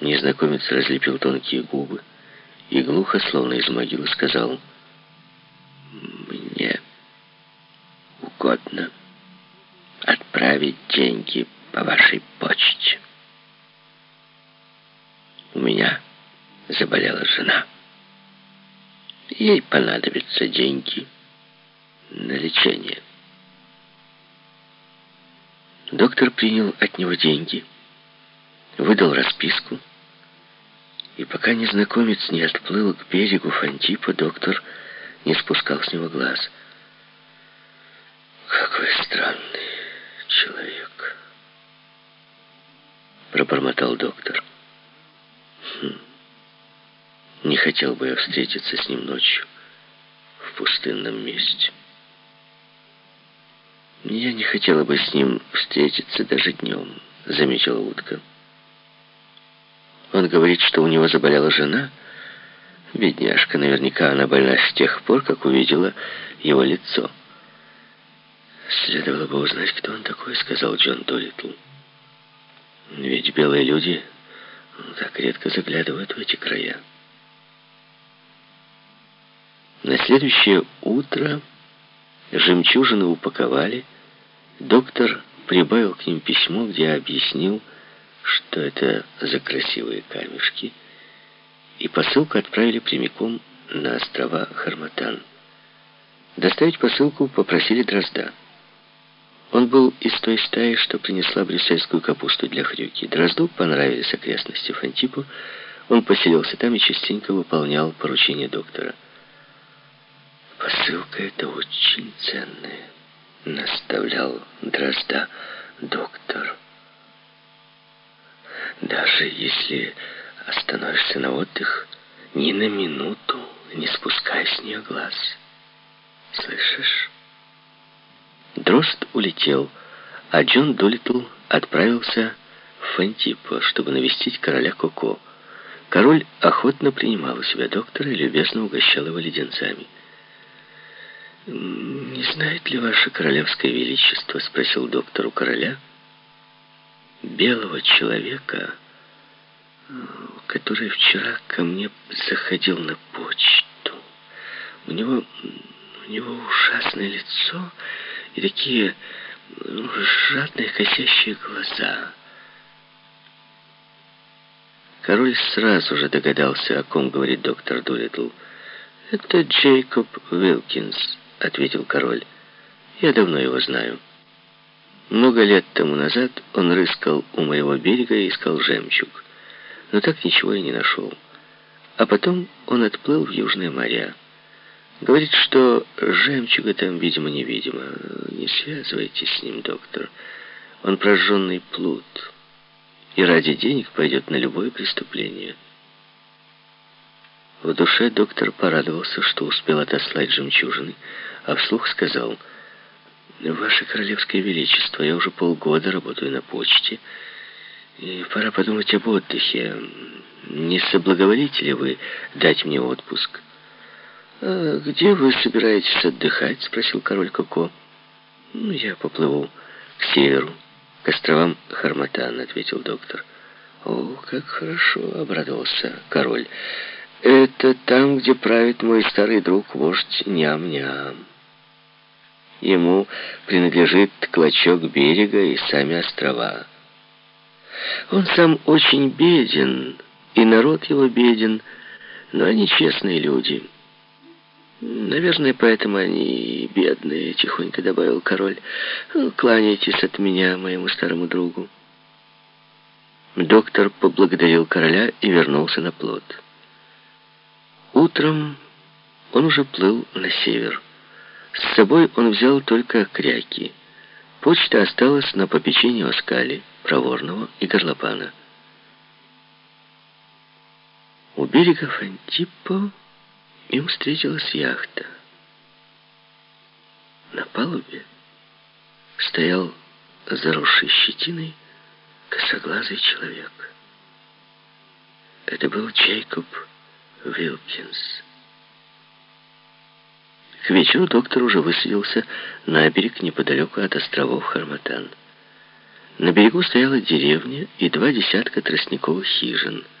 Незнакомец разлепил тонкие губы и глухо, словно из могилы, сказал «Мне угодно отправить деньги по вашей почте. У меня заболела жена. Ей понадобятся деньги на лечение». Доктор принял от него деньги, выдал расписку, и пока незнакомец не отплыл к берегу Фантипа, доктор не спускал с него глаз. «Какой странный человек!» Пробормотал доктор. Хм. Не хотел бы я встретиться с ним ночью в пустынном месте. «Я не хотела бы с ним встретиться даже днем», — заметила утка. Он говорит, что у него заболела жена. Бедняжка, наверняка она больна с тех пор, как увидела его лицо. «Следовало бы узнать, кто он такой», — сказал Джон Долитл. «Ведь белые люди так редко заглядывают в эти края». На следующее утро жемчужины упаковали. Доктор прибавил к ним письмо, где объяснил, что это за красивые камешки, и посылку отправили прямиком на острова Харматан. Доставить посылку попросили Дрозда. Он был из той стаи, что принесла брюссельскую капусту для хрюки. Дрозду понравились окрестности Фантипу. Он поселился там и частенько выполнял поручения доктора. «Посылка эта очень ценная», — наставлял Дрозда доктор. Даже если остановишься на отдых, ни на минуту не спускай с нее глаз. Слышишь? Дрозд улетел, а Джон Долитл отправился в Фантипо, чтобы навестить короля Коко. Король охотно принимал у себя доктора и любезно угощал его леденцами. «Не знает ли ваше королевское величество?» — спросил доктор у короля — белого человека, который вчера ко мне заходил на почту. У него, у него ужасное лицо и такие ну, жадные косящие глаза. Король сразу же догадался, о ком говорит доктор Дулитл. «Это Джейкоб Уилкинс», — ответил король. «Я давно его знаю». Много лет тому назад он рыскал у моего берега и искал жемчуг, но так ничего и не нашел. А потом он отплыл в Южные моря. Говорит, что жемчуга там, видимо-невидимо. Не связывайтесь с ним, доктор. Он прожженный плут. И ради денег пойдет на любое преступление. В душе доктор порадовался, что успел отослать жемчужины, а вслух сказал — «Ваше Королевское Величество, я уже полгода работаю на почте, и пора подумать об отдыхе. Не соблаговолите ли вы дать мне отпуск?» «А где вы собираетесь отдыхать?» — спросил король Коко. «Ну, я поплыву к северу, к островам Харматан», — ответил доктор. «О, как хорошо!» — обрадовался король. «Это там, где правит мой старый друг, вождь Ням-Ням». Ему принадлежит клочок берега и сами острова. Он сам очень беден, и народ его беден, но они честные люди. Наверное, поэтому они бедные, тихонько добавил король. Кланяйтесь от меня моему старому другу. Доктор поблагодарил короля и вернулся на плот. Утром он уже плыл на север. С собой он взял только кряки. Почта осталась на попечении Оскали, Проворного и Горлопана. У берега Фантиппо им встретилась яхта. На палубе стоял заросший щетиной косоглазый человек. Это был Джейкоб Вилкинс. К вечеру доктор уже высадился на берег неподалеку от островов Харматан. На берегу стояла деревня и два десятка тростниковых хижин –